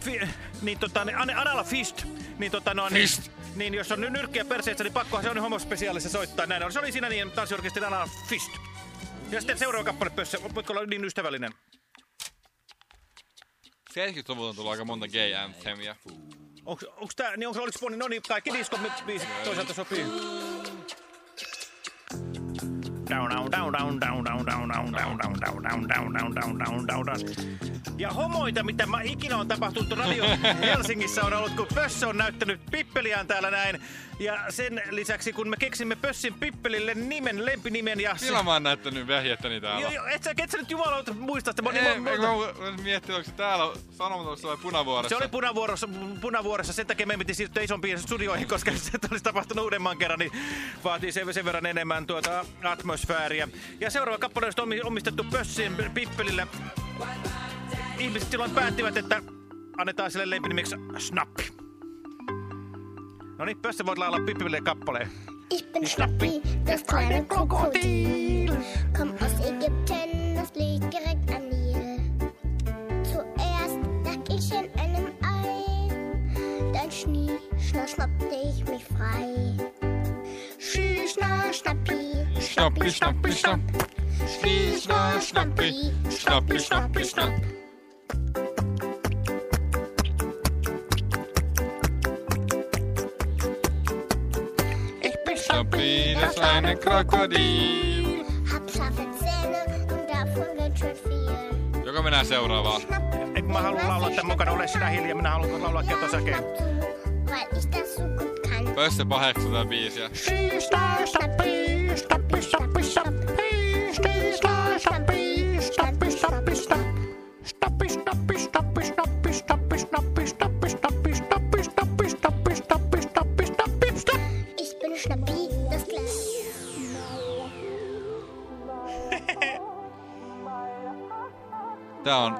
fi, niin tota, ne- An- Analfist, niin tota no, niin, Fist. niin jos on nyt nyrkkiä perseessä, niin pakkohan se on homospesiaalissa soittaa. Näin on. Se oli siinä niin tanssiorkesteri Analfist. Ja sitten seuraava kappale pössä. Voitko olla niin ystävällinen? 70-luvulta on tullut aika monta gay anthemia. Onks, onks tää, niin onks, oliks poni, no niin, kaikki diskobiisit toisaalta sopii. Ja homoita, mitä mä ikinä on tapahtunut Radio Helsingissä on ollut, kun Pössö on näyttänyt Pippeliään täällä näin. Ja sen lisäksi, kun me keksimme Pössin Pippelille nimen, lempinimen ja... Milloin mä oon näyttänyt vehjettäni täällä? Joo, joo, et sä, et sä nyt jumalauta muista sitä. Ei, mä, mä, mä miettinyt, onko se täällä sanomatonsa vai punavuoressa. Se oli punavuorossa, punavuorossa, sen takia me piti siirtyä isompiin studioihin, koska (laughs) se olisi tapahtunut uudemman kerran, niin vaatii sen, sen verran enemmän tuota atmosfääriä. Ja seuraava kappale on omi- omistettu Pössin Pippelille. Ihmiset silloin päättivät, että annetaan sille lempinimeksi Snappi. No niin, Pössä voit laulaa Pippelille kappaleen. Ich bin Schnappi, das kleine Krokodil. Komm aus Ägypten, das liegt direkt am Nil. Zuerst lag ich in einem Ei, dann schnie, schna, schnappte ich mich frei. Schnie, schna, schnappi, Schnappi, schnappi, schnapp. schnie, schna, schnappi, schnappi, schnappi, schnapp. Ich bin kleine Krokodil. Hab scharfe Zähne und davon ganz schön viel. Joko mennään seuraavaan? Ei, kun mä haluan laulaa tämän mukana, ole sinä hiljaa, minä haluan laulaa kertosäkeen. Weil ich das so gut kann. Pössä paheksuu tätä biisiä. Schna, schnappi, schnappi, schnappi,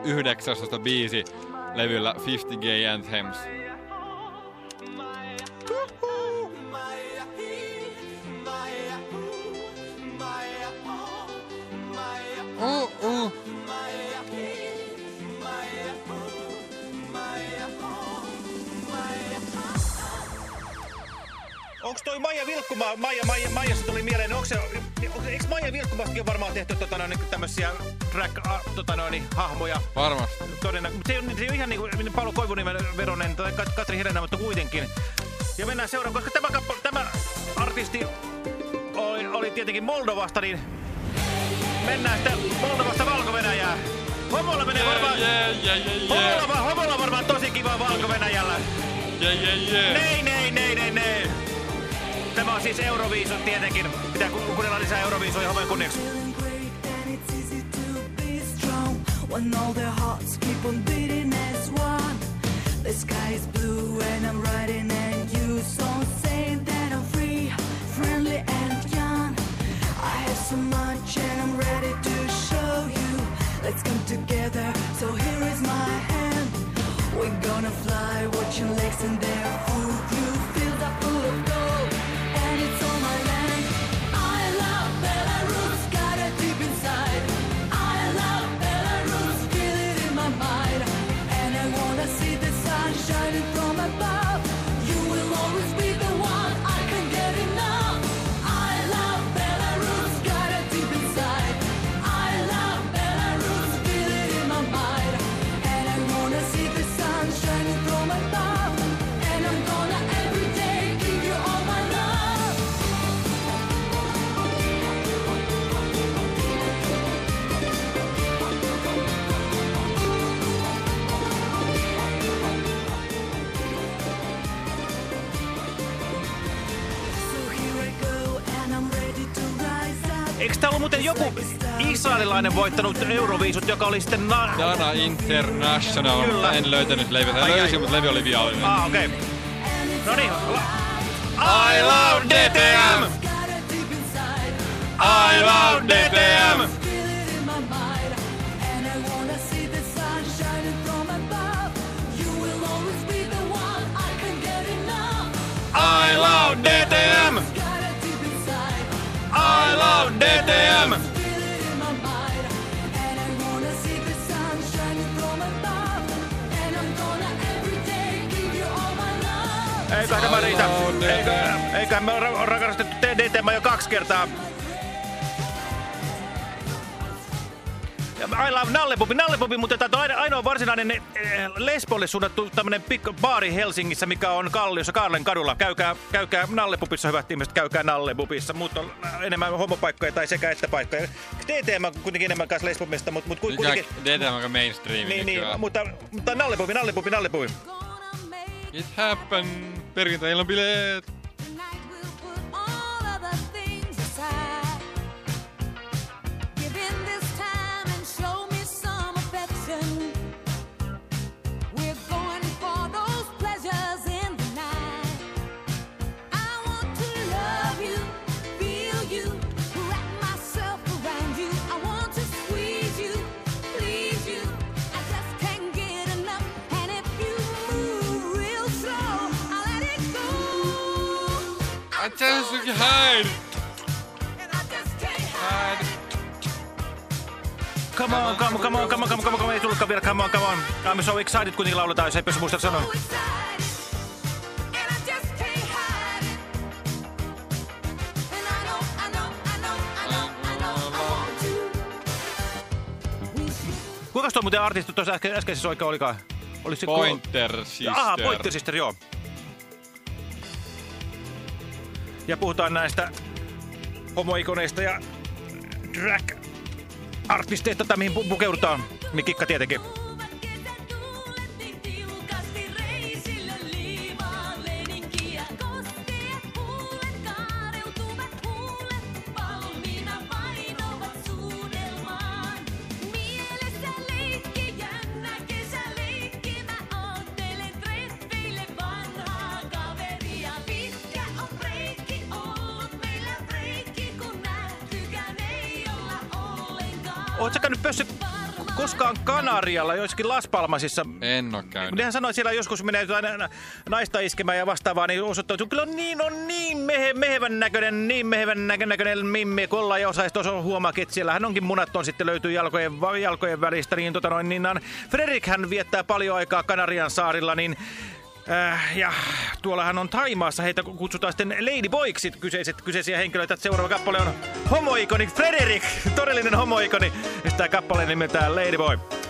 19 biisi levyllä 50 Gay Anthems. Uh, uh. Toi Maija Vilkkumaa, Maija, Maija, Maijasta tuli mieleen, niin onks se, eikö Maija Vilkkumaastakin on varmaan tehty tota, noin, niin tämmösiä track, a, tota, noin, hahmoja? Varmasti. Todennäköisesti. Mutta se, on- se on ihan niin kuin Paolo Koivuniemen veronen tai Kat- Katri Helena, mutta kuitenkin. Ja mennään seuraan, koska tämä, kappa, tämä artisti oli, oli tietenkin Moldovasta, niin mennään sitten Moldovasta Valko-Venäjään. Homolla menee varmaan... Yeah, yeah, yeah, Homolla, va- homolla varmaan tosi kiva Valko-Venäjällä. Yeah, yeah, yeah. Nei, nei, nei, nei, nei. Tämä on siis Euroviisu tietenkin. Pitää ku- kuunnella lisää Euroviisuja kunniaksi. When all their hearts keep on beating as one. The sky is blue and I'm riding and you so say that I'm free, friendly and young. I have so much and I'm ready to show you. Let's come together, so here is my hand. We're gonna fly, watching lakes their israelilainen voittanut Euroviisut, joka oli sitten... Na- Dana International. Kyllä. En löytänyt levyä. Ai. Löysin, mutta levy oli viallinen. Ah, okei. Okay. No niin. I love DTM! I love DTM! I love Tämä riitä. Eikö, eiköhän me ole ra- rakastettu DTM jo kaksi kertaa. Ja I love Nallepubi. Nallepubi, mutta tämä on ainoa varsinainen eh, Lesbolle suunnattu tämmönen pikku baari Helsingissä, mikä on Kalliossa Kaarlen kadulla. Käykää, käykää Nallepupissa, hyvät ihmiset, käykää Nallepupissa. Muut on enemmän homopaikkoja tai sekä että paikkoja. DTM on kuitenkin enemmän kanssa lesbomista, mutta, mutta Mikä kuitenkin... DTM on mainstream Niin, niin, mutta, mutta Nallepubi, Nallepubi, Nallepubi. It happen. Perjantai-illan bileet. I just hide. Hide. Come on, come on, come on, come on, come on, come on, come on, ei tullutkaan vielä, come on, come on. I'm so excited, kuitenkin lauletaan, jos ei pysty muista sanoa. Kuinka tuo muuten artisti tuossa äskeisessä oikein olikaan? Oli se Pointer Sister. Aha, Pointer Sister, joo. Ja puhutaan näistä homoikoneista ja drag-artisteista, mihin pu- pukeudutaan. Mikikka tietenkin. Kanarialla, joissakin Las Palmasissa? En oo käynyt. Nehän sanoi, että siellä joskus menee jotain na- naista iskemään ja vastaavaa, niin osoittautuu, kyllä on niin, on niin mehe, mehevän näköinen, niin mehevän näkö, näköinen mimmi, kun ollaan ja osaisi tuossa huomaakin, että siellä hän onkin munat on sitten löytyy jalkojen, jalkojen välistä, niin tota noin, niin Fredrik hän viettää paljon aikaa Kanarian saarilla, niin Äh, ja tuollahan on Taimaassa, heitä kutsutaan sitten Ladyboyksi kyseiset, kyseisiä henkilöitä. Seuraava kappale on homoikoni Frederik, todellinen homoikoni. Ja tämä kappale nimeltään Ladyboy.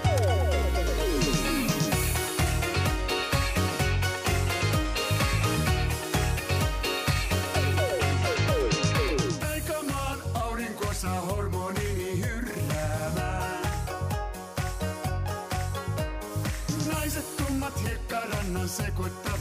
s'écouter.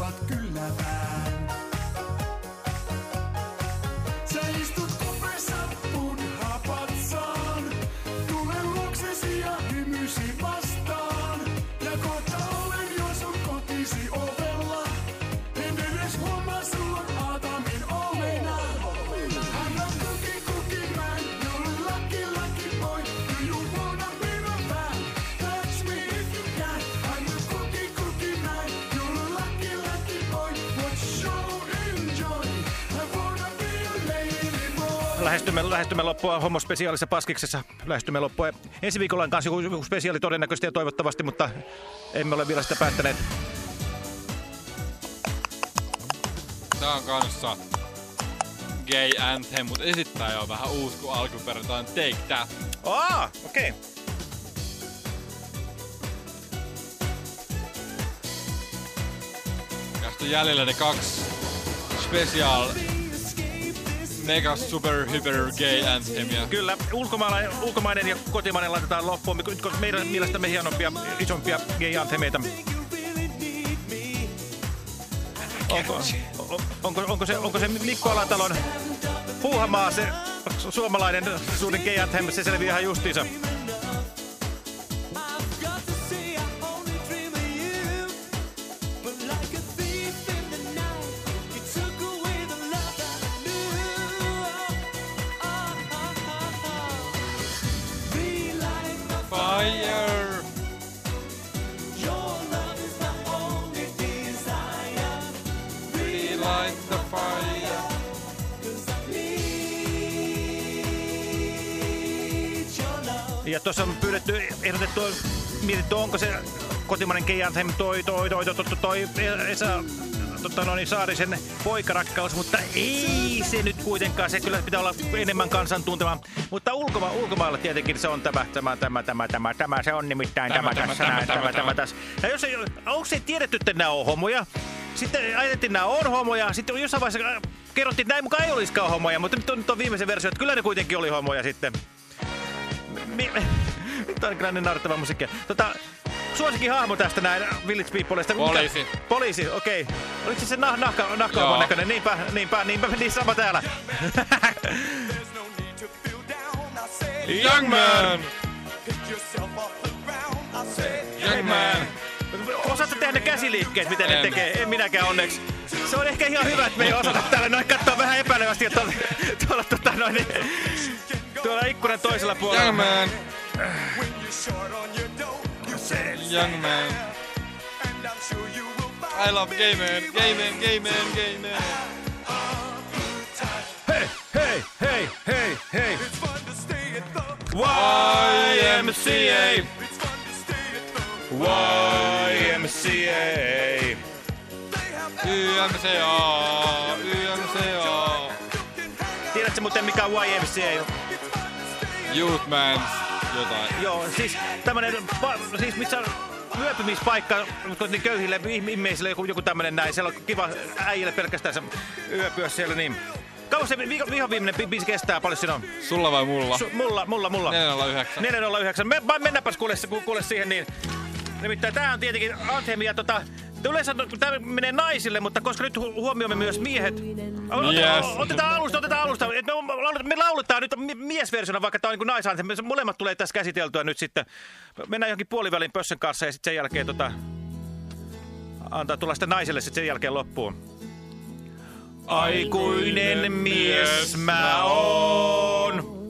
Lähestymme, lähestymme loppua homospesiaalissa paskiksessa. Lähestymme loppua. Ensi viikolla on kanssa joku, joku spesiaali todennäköisesti ja toivottavasti, mutta emme ole vielä sitä päättäneet. Tää on kanssa gay anthem, mutta esittää jo vähän uusi kuin alkuperäinen Take That. Aa, okei. Okay. Ja sitten on jäljellä ne kaksi special mega super hyper gay anthemia. Kyllä, ulkomainen, ulkomainen ja kotimainen laitetaan loppuun, nyt kun meidän mielestämme hienompia, isompia gay-anthemeita. Onko, on- onko, onko, se, onko se Mikko Alatalon puuhamaa se su- suomalainen suuden Gay Anthem, se selviää ihan justiinsa. Onko se kotimainen Anthem toi, toi, toi, toi, toi, toi, Esa tota, no niin, Saarisen poikarakkaus, mutta ei se nyt kuitenkaan, se kyllä pitää olla enemmän kansan tuntema. Mutta ulkoma, ulkomailla tietenkin se on tämä, tämä, tämä, tämä, tämä, tämä, se on nimittäin tämä, Tämä, tässä, tämä, tämä, tämä, tämä. tämä, tässä. Ja jos ei, onko se tiedetty, että nämä on homoja? Sitten ajateltiin, että nämä on homoja. Sitten jossain vaiheessa äh, kerrottiin, että näin mukaan ei olisikaan homoja, mutta nyt on, nyt on viimeisen versio, että kyllä ne kuitenkin oli homoja sitten. Mi- Nyt on kyllä niin naurettavaa musiikkia. Tota, suosikin hahmo tästä näin Village Peopleista. Mikä- Poliisi. Poliisi, okei. Okay. Oliko se se nah, nahka, nahka näköinen? Niinpä, niinpä, niinpä, niin sama täällä. (laughs) Young man! Young man! Osaatte tehdä ne käsiliikkeet, miten ne En. tekee? En minäkään onneksi. Se on ehkä ihan hyvä, että me ei osata täällä noin katsoa vähän epäilevästi, että tuolla, tuolla, tota, noin, tuolla ikkunan toisella puolella. Young man! Young man! I love gay man, gay man, gay man, gay man. Hei, hei, hei, hei, hei. YMCA. YMCA. YMCA, YMCA. Tiedätkö muuten mikä on YMCA? Youth Mans jotain. Joo, siis tämmönen, siis missä on yöpymispaikka niin köyhille ihm- ihmisille, joku, joku tämmönen näin. Siellä on kiva äijille pelkästään se yöpyä siellä, niin... Kauan se viikon, viimeinen bi- biisi kestää, paljon siinä on? Sulla vai mulla? Su, mulla, mulla, mulla. 409. 409. Me, mennäpäs kuule, ku- kuule siihen niin. Nimittäin tää on tietenkin Anthem ja tota... Yleensä tämä menee naisille, mutta koska nyt hu- huomioimme myös miehet. Yes. Otetaan alusta, otetaan alusta. Et me, lauletaan- me lauletaan nyt mi- miesversiona, vaikka tämä on niin naisanthem. Me Molemmat tulee tässä käsiteltyä nyt sitten. Mennään johonkin puolivälin pössön kanssa ja sitten sen jälkeen tota, antaa tulla sitten naiselle sitten sen jälkeen loppuun. Aikuinen mies mä oon.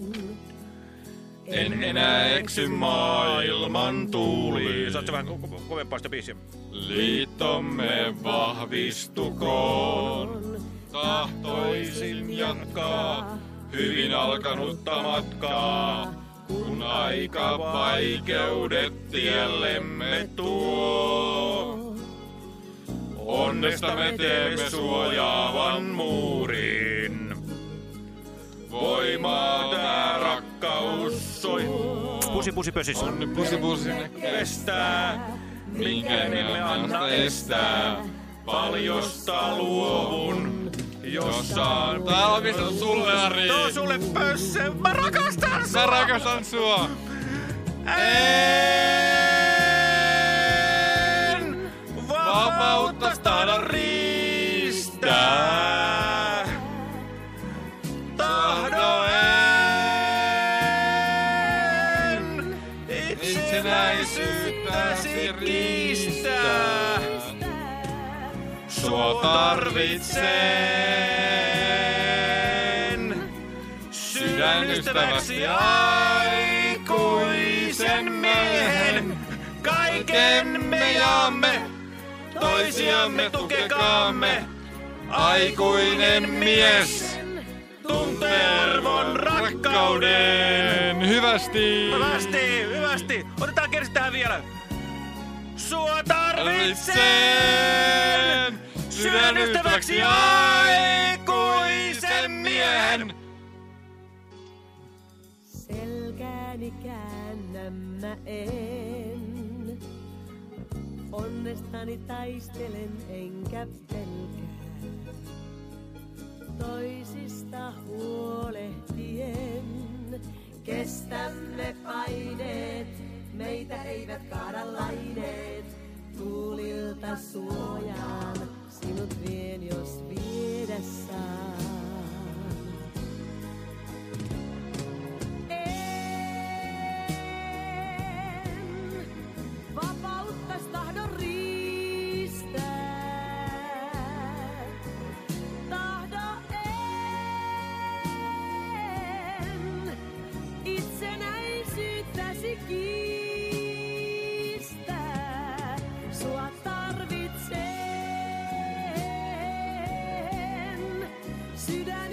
En enää eksy maailman tuuliin. Saatko vähän ko- ko- kovempaa sitä biisiä? Liittomme vahvistukoon. Tahtoisin jatkaa hyvin alkanutta matkaa. Kun aika vaikeudet tiellemme tuo. Onnesta me teemme suojaavan muurin. Voimaa tää rakkaus soi. Pusi pusi pösis. Onni pusi pusi Estää, minkä me anna estää. Paljosta luovun, jos saan... Tää on mistä sulle, Ari. Tuo sulle pössö. Mä rakastan sua. Mä rakastan sua. En Aikuisen miehen. Kaiken me jaamme, toisiamme tukekaamme. Aikuinen mies tuntee arvon rakkauden. Hyvästi. Hyvästi, hyvästi. Otetaan kersi tähän vielä. Sua tarvitsen sydänystäväksi aikuisen en. Onnestani taistelen enkä pelkää. Toisista huolehtien kestämme paineet. Meitä eivät kaada laineet. Tuulilta suojaan sinut vien jos viedä saan.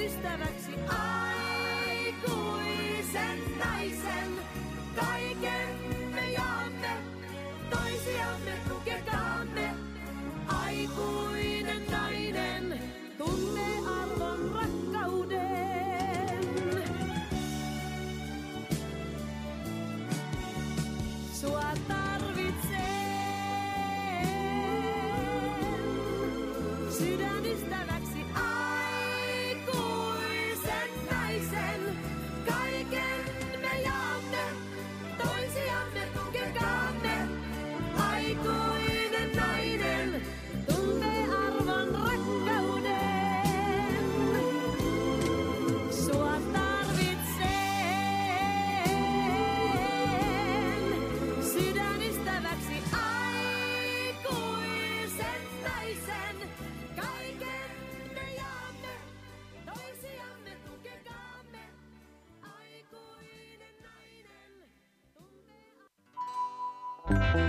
Ystäväksi aikuisen naisen. Kaiken me jaamme, toisiamme tukekaamme. Aikuinen nainen tunnee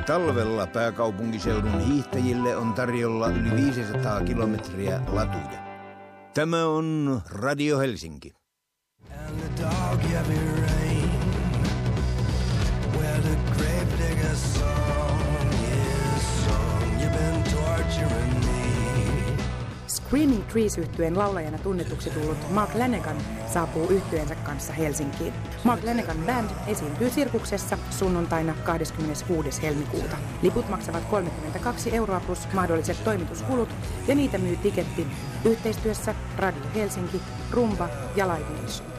Talvella pääkaupunkiseudun hiihtäjille on tarjolla yli 500 kilometriä latuja. Tämä on Radio Helsinki. dog Screaming Trees yhtyeen laulajana tunnetuksi tullut Mark Lanegan saapuu yhtyeensä kanssa Helsinkiin. Mark Lanegan Band esiintyy sirkuksessa sunnuntaina 26. helmikuuta. Liput maksavat 32 euroa plus mahdolliset toimituskulut ja niitä myy tiketti yhteistyössä Radio Helsinki, Rumba ja Live Nation.